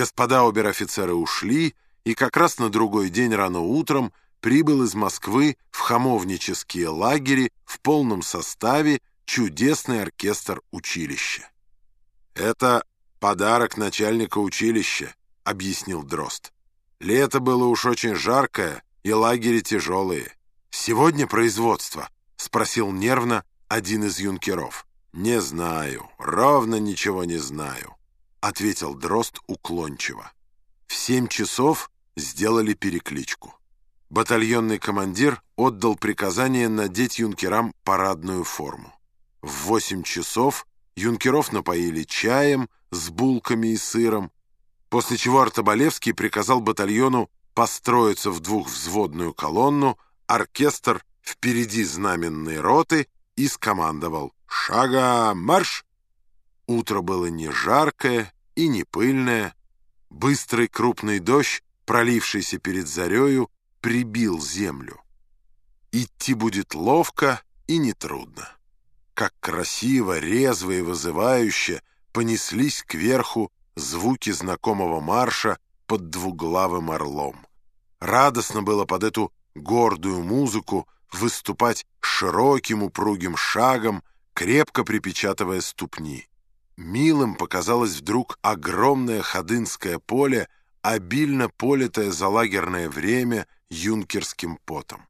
Господа обер-офицеры ушли, и как раз на другой день рано утром прибыл из Москвы в хамовнические лагери в полном составе чудесный оркестр училища. «Это подарок начальника училища», — объяснил Дрозд. «Лето было уж очень жаркое, и лагери тяжелые. Сегодня производство?» — спросил нервно один из юнкеров. «Не знаю, ровно ничего не знаю», — ответил Дрозд уклончиво. В семь часов сделали перекличку. Батальонный командир отдал приказание надеть юнкерам парадную форму. В восемь часов юнкеров напоили чаем с булками и сыром, после чего Артобалевский приказал батальону построиться в двухвзводную колонну, оркестр впереди знаменной роты и скомандовал «Шага, марш!». Утро было не жаркое и не пыльное. Быстрый крупный дождь, пролившийся перед зарею, прибил землю. Идти будет ловко и нетрудно. Как красиво, резво и вызывающе понеслись кверху звуки знакомого марша под двуглавым орлом. Радостно было под эту гордую музыку выступать широким упругим шагом, крепко припечатывая ступни. Милым показалось вдруг огромное ходынское поле, обильно политое за лагерное время юнкерским потом.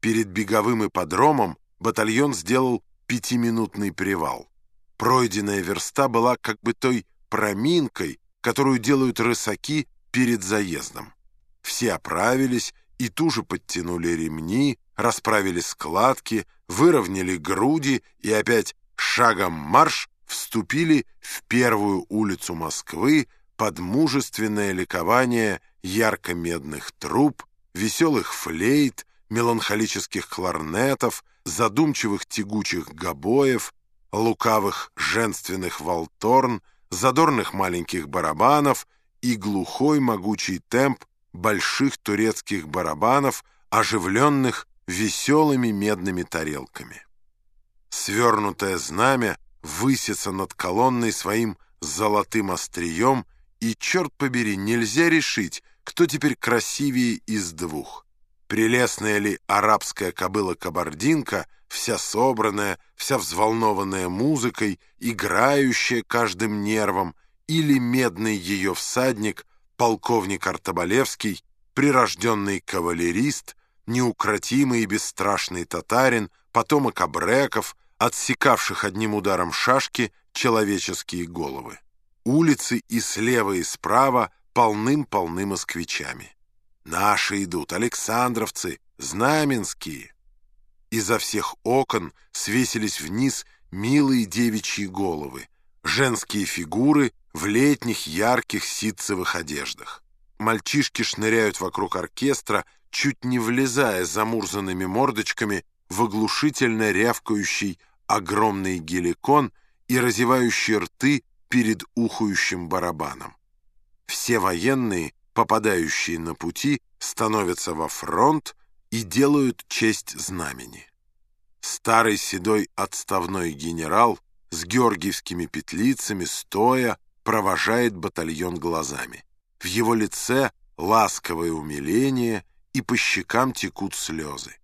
Перед беговым ипподромом батальон сделал пятиминутный привал. Пройденная верста была как бы той проминкой, которую делают рысаки перед заездом. Все оправились и туже подтянули ремни, расправили складки, выровняли груди и опять шагом марш вступили в первую улицу Москвы под мужественное ликование ярко-медных труб, веселых флейт, меланхолических кларнетов, задумчивых тягучих гобоев, лукавых женственных волторн, задорных маленьких барабанов и глухой могучий темп больших турецких барабанов, оживленных веселыми медными тарелками. Свернутое знамя высится над колонной своим золотым острием, и, черт побери, нельзя решить, кто теперь красивее из двух. Прелестная ли арабская кобыла-кабардинка, вся собранная, вся взволнованная музыкой, играющая каждым нервом, или медный ее всадник, полковник Артобалевский, прирожденный кавалерист, неукротимый и бесстрашный татарин, потомок абреков, отсекавших одним ударом шашки человеческие головы. Улицы и слева, и справа полным-полны москвичами. Наши идут, Александровцы, Знаменские. Изо всех окон свесились вниз милые девичьи головы, женские фигуры в летних ярких ситцевых одеждах. Мальчишки шныряют вокруг оркестра, чуть не влезая замурзанными мордочками в оглушительно рявкающий огромный геликон и разевающие рты перед ухающим барабаном. Все военные, попадающие на пути, становятся во фронт и делают честь знамени. Старый седой отставной генерал с георгиевскими петлицами, стоя, провожает батальон глазами. В его лице ласковое умиление, и по щекам текут слезы.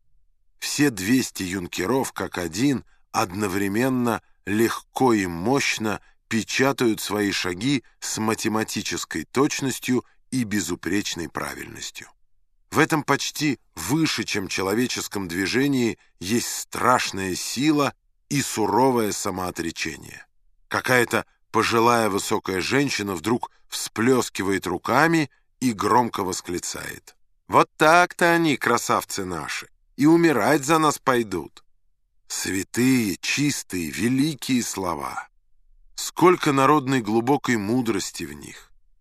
Все 200 юнкеров, как один, одновременно легко и мощно печатают свои шаги с математической точностью и безупречной правильностью. В этом почти выше, чем человеческом движении, есть страшная сила и суровое самоотречение. Какая-то пожилая высокая женщина вдруг всплескивает руками и громко восклицает. «Вот так-то они, красавцы наши, и умирать за нас пойдут». Святые, чистые, великие слова. Сколько народной глубокой мудрости в них.